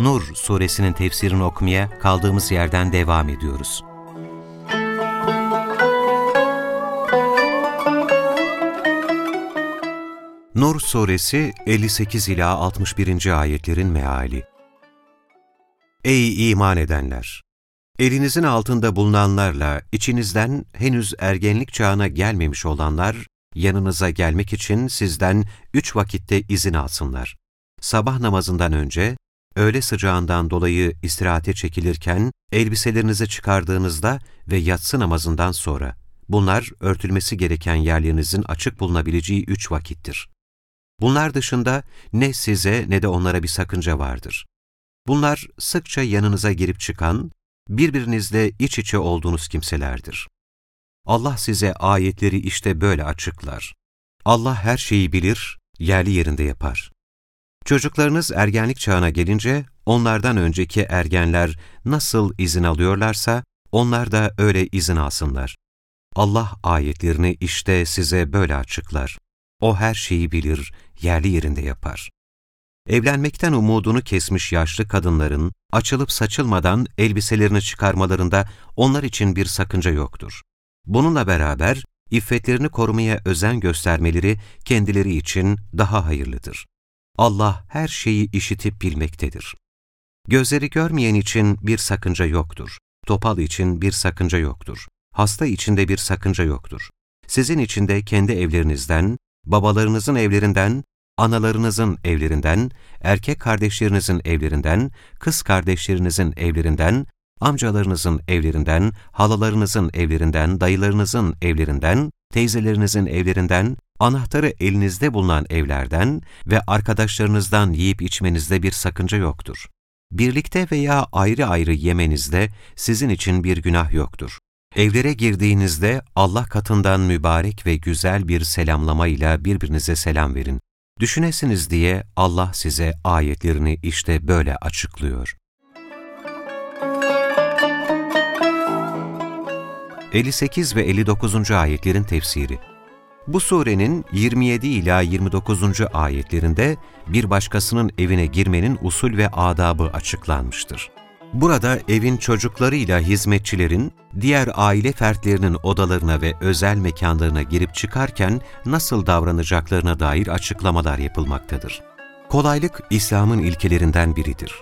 Nur suresinin tefsirini okumaya kaldığımız yerden devam ediyoruz. Nur suresi 58 ila 61. ayetlerin meali. Ey iman edenler! Elinizin altında bulunanlarla içinizden henüz ergenlik çağına gelmemiş olanlar yanınıza gelmek için sizden üç vakitte izin alsınlar. Sabah namazından önce, öğle sıcağından dolayı istirahate çekilirken, elbiselerinizi çıkardığınızda ve yatsı namazından sonra. Bunlar örtülmesi gereken yerlerinizin açık bulunabileceği üç vakittir. Bunlar dışında ne size ne de onlara bir sakınca vardır. Bunlar sıkça yanınıza girip çıkan, birbirinizle iç içe olduğunuz kimselerdir. Allah size ayetleri işte böyle açıklar. Allah her şeyi bilir, yerli yerinde yapar. Çocuklarınız ergenlik çağına gelince, onlardan önceki ergenler nasıl izin alıyorlarsa, onlar da öyle izin alsınlar. Allah ayetlerini işte size böyle açıklar. O her şeyi bilir, yerli yerinde yapar. Evlenmekten umudunu kesmiş yaşlı kadınların, açılıp saçılmadan elbiselerini çıkarmalarında onlar için bir sakınca yoktur. Bununla beraber iffetlerini korumaya özen göstermeleri kendileri için daha hayırlıdır. Allah her şeyi işitip bilmektedir. Gözleri görmeyen için bir sakınca yoktur. Topal için bir sakınca yoktur. Hasta içinde bir sakınca yoktur. Sizin içinde kendi evlerinizden, babalarınızın evlerinden, analarınızın evlerinden, erkek kardeşlerinizin evlerinden, kız kardeşlerinizin evlerinden, amcalarınızın evlerinden, halalarınızın evlerinden, dayılarınızın evlerinden, teyzelerinizin evlerinden, anahtarı elinizde bulunan evlerden ve arkadaşlarınızdan yiyip içmenizde bir sakınca yoktur. Birlikte veya ayrı ayrı yemenizde sizin için bir günah yoktur. Evlere girdiğinizde Allah katından mübarek ve güzel bir selamlamayla birbirinize selam verin. Düşünesiniz diye Allah size ayetlerini işte böyle açıklıyor. 58 ve 59. ayetlerin tefsiri Bu surenin 27 ila 29. ayetlerinde bir başkasının evine girmenin usul ve adabı açıklanmıştır. Burada evin çocuklarıyla hizmetçilerin diğer aile fertlerinin odalarına ve özel mekanlarına girip çıkarken nasıl davranacaklarına dair açıklamalar yapılmaktadır. Kolaylık İslam'ın ilkelerinden biridir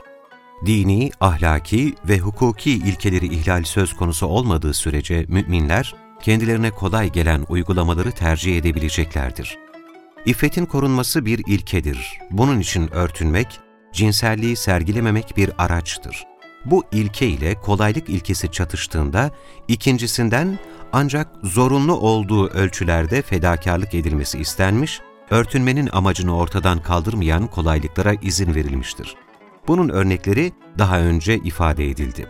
dini, ahlaki ve hukuki ilkeleri ihlal söz konusu olmadığı sürece müminler, kendilerine kolay gelen uygulamaları tercih edebileceklerdir. İffetin korunması bir ilkedir. Bunun için örtünmek, cinselliği sergilememek bir araçtır. Bu ilke ile kolaylık ilkesi çatıştığında ikincisinden ancak zorunlu olduğu ölçülerde fedakarlık edilmesi istenmiş, örtünmenin amacını ortadan kaldırmayan kolaylıklara izin verilmiştir. Bunun örnekleri daha önce ifade edildi.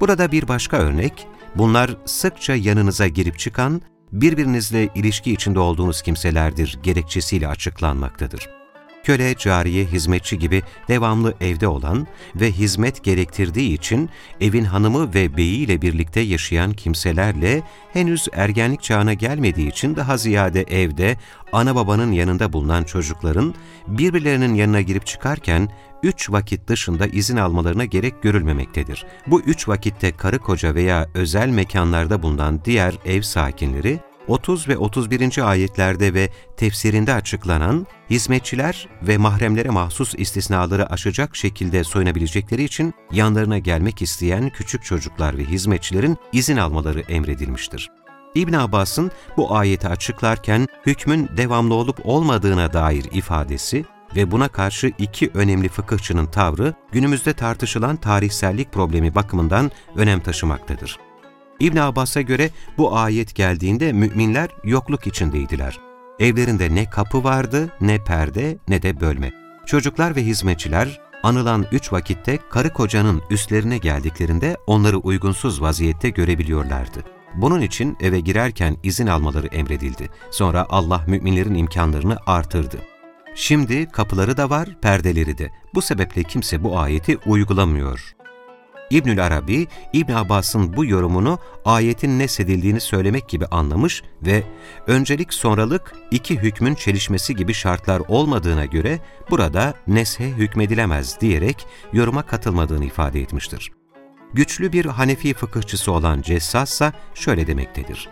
Burada bir başka örnek, bunlar sıkça yanınıza girip çıkan, birbirinizle ilişki içinde olduğunuz kimselerdir gerekçesiyle açıklanmaktadır köle, cariye, hizmetçi gibi devamlı evde olan ve hizmet gerektirdiği için evin hanımı ve beyiyle birlikte yaşayan kimselerle henüz ergenlik çağına gelmediği için daha ziyade evde ana babanın yanında bulunan çocukların birbirlerinin yanına girip çıkarken üç vakit dışında izin almalarına gerek görülmemektedir. Bu üç vakitte karı koca veya özel mekanlarda bulunan diğer ev sakinleri 30 ve 31. ayetlerde ve tefsirinde açıklanan hizmetçiler ve mahremlere mahsus istisnaları aşacak şekilde soyunabilecekleri için yanlarına gelmek isteyen küçük çocuklar ve hizmetçilerin izin almaları emredilmiştir. İbn Abbas'ın bu ayeti açıklarken hükmün devamlı olup olmadığına dair ifadesi ve buna karşı iki önemli fıkıhçının tavrı günümüzde tartışılan tarihsellik problemi bakımından önem taşımaktadır. İbn Abbas'a göre bu ayet geldiğinde müminler yokluk içindeydiler. Evlerinde ne kapı vardı, ne perde, ne de bölme. Çocuklar ve hizmetçiler anılan üç vakitte karı kocanın üstlerine geldiklerinde onları uygunsuz vaziyette görebiliyorlardı. Bunun için eve girerken izin almaları emredildi. Sonra Allah müminlerin imkanlarını artırdı. Şimdi kapıları da var, perdeleri de. Bu sebeple kimse bu ayeti uygulamıyor. İbnül Arabi, İbn Abbas'ın bu yorumunu ayetin nesedildiğini söylemek gibi anlamış ve öncelik sonralık iki hükmün çelişmesi gibi şartlar olmadığına göre burada neshe hükmedilemez diyerek yoruma katılmadığını ifade etmiştir. Güçlü bir Hanefi fıkıhçısı olan Cessas ise şöyle demektedir.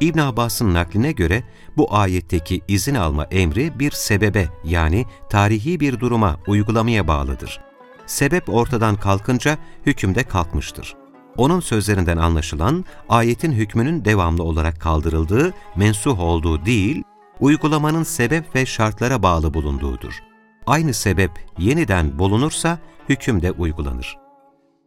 İbn Abbas'ın nakline göre bu ayetteki izin alma emri bir sebebe yani tarihi bir duruma uygulamaya bağlıdır. Sebep ortadan kalkınca hüküm de kalkmıştır. Onun sözlerinden anlaşılan ayetin hükmünün devamlı olarak kaldırıldığı, mensuh olduğu değil, uygulamanın sebep ve şartlara bağlı bulunduğudur. Aynı sebep yeniden bulunursa hüküm de uygulanır.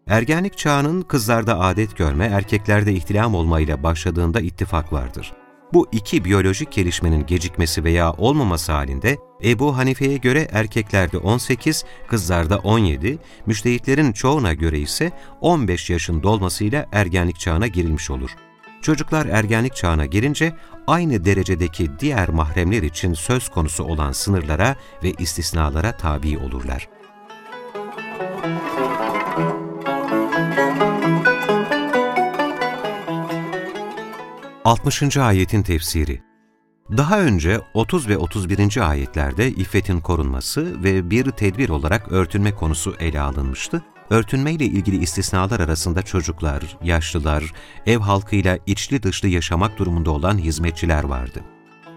Ergenlik çağının kızlarda adet görme, erkeklerde ihtilam olmayla başladığında ittifak vardır. Bu iki biyolojik gelişmenin gecikmesi veya olmaması halinde Ebu Hanife'ye göre erkeklerde 18, kızlarda 17, müştehitlerin çoğuna göre ise 15 yaşın dolmasıyla ergenlik çağına girilmiş olur. Çocuklar ergenlik çağına girince aynı derecedeki diğer mahremler için söz konusu olan sınırlara ve istisnalara tabi olurlar. 60. ayetin tefsiri Daha önce 30 ve 31. ayetlerde iffetin korunması ve bir tedbir olarak örtünme konusu ele alınmıştı. Örtünme ile ilgili istisnalar arasında çocuklar, yaşlılar, ev halkıyla içli dışlı yaşamak durumunda olan hizmetçiler vardı.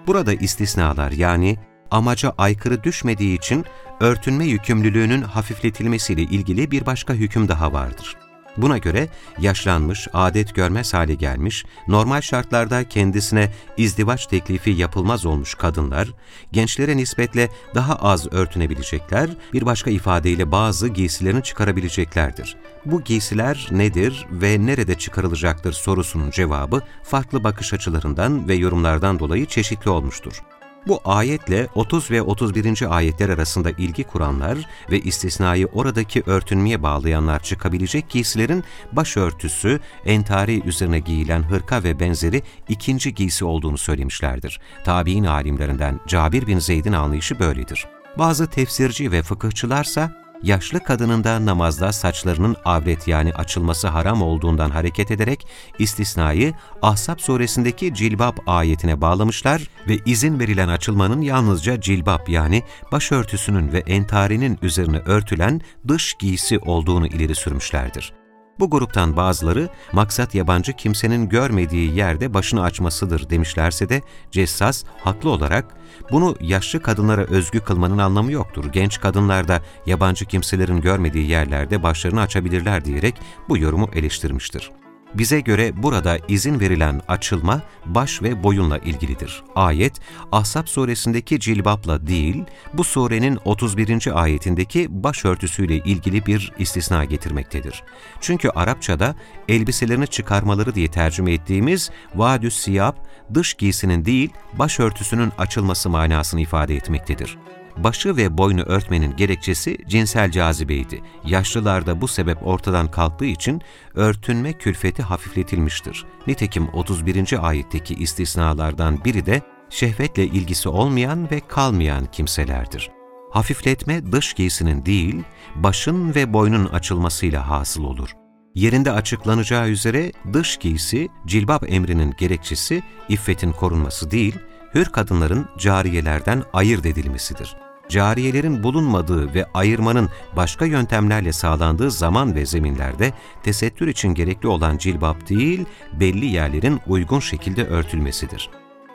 Burada istisnalar yani amaca aykırı düşmediği için örtünme yükümlülüğünün hafifletilmesiyle ilgili bir başka hüküm daha vardır. Buna göre yaşlanmış, adet görmez hale gelmiş, normal şartlarda kendisine izdivaç teklifi yapılmaz olmuş kadınlar, gençlere nispetle daha az örtünebilecekler, bir başka ifadeyle bazı giysilerini çıkarabileceklerdir. Bu giysiler nedir ve nerede çıkarılacaktır sorusunun cevabı farklı bakış açılarından ve yorumlardan dolayı çeşitli olmuştur. Bu ayetle 30 ve 31. ayetler arasında ilgi kuranlar ve istisnayı oradaki örtünmeye bağlayanlar çıkabilecek giysilerin başörtüsü, entari üzerine giyilen hırka ve benzeri ikinci giysi olduğunu söylemişlerdir. Tabi'in alimlerinden Cabir bin Zeyd'in anlayışı böyledir. Bazı tefsirci ve fıkıhçılarsa yaşlı kadının da namazda saçlarının avret yani açılması haram olduğundan hareket ederek istisnayı Ahzab suresindeki cilbab ayetine bağlamışlar ve izin verilen açılmanın yalnızca cilbab yani başörtüsünün ve entarinin üzerine örtülen dış giysi olduğunu ileri sürmüşlerdir. Bu gruptan bazıları maksat yabancı kimsenin görmediği yerde başını açmasıdır demişlerse de Cessas haklı olarak bunu yaşlı kadınlara özgü kılmanın anlamı yoktur. Genç kadınlar da yabancı kimselerin görmediği yerlerde başlarını açabilirler diyerek bu yorumu eleştirmiştir. Bize göre burada izin verilen açılma baş ve boyunla ilgilidir. Ayet, Ahzab suresindeki cilbapla değil, bu surenin 31. ayetindeki başörtüsüyle ilgili bir istisna getirmektedir. Çünkü Arapçada elbiselerini çıkarmaları diye tercüme ettiğimiz vadüs siyab, dış giysinin değil, başörtüsünün açılması manasını ifade etmektedir başı ve boynu örtmenin gerekçesi cinsel cazibeydi. Yaşlılarda bu sebep ortadan kalktığı için örtünme külfeti hafifletilmiştir. Nitekim 31. ayetteki istisnalardan biri de şehvetle ilgisi olmayan ve kalmayan kimselerdir. Hafifletme dış giysinin değil, başın ve boynun açılmasıyla hasıl olur. Yerinde açıklanacağı üzere dış giysi, cilbab emrinin gerekçesi iffetin korunması değil, hür kadınların cariyelerden ayırt edilmesidir cariyelerin bulunmadığı ve ayırmanın başka yöntemlerle sağlandığı zaman ve zeminlerde tesettür için gerekli olan cilbap değil, belli yerlerin uygun şekilde örtülmesidir.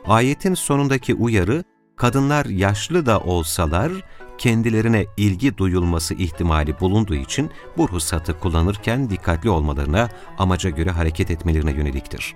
Ayetin sonundaki uyarı, kadınlar yaşlı da olsalar, kendilerine ilgi duyulması ihtimali bulunduğu için bu ruhsatı kullanırken dikkatli olmalarına, amaca göre hareket etmelerine yöneliktir.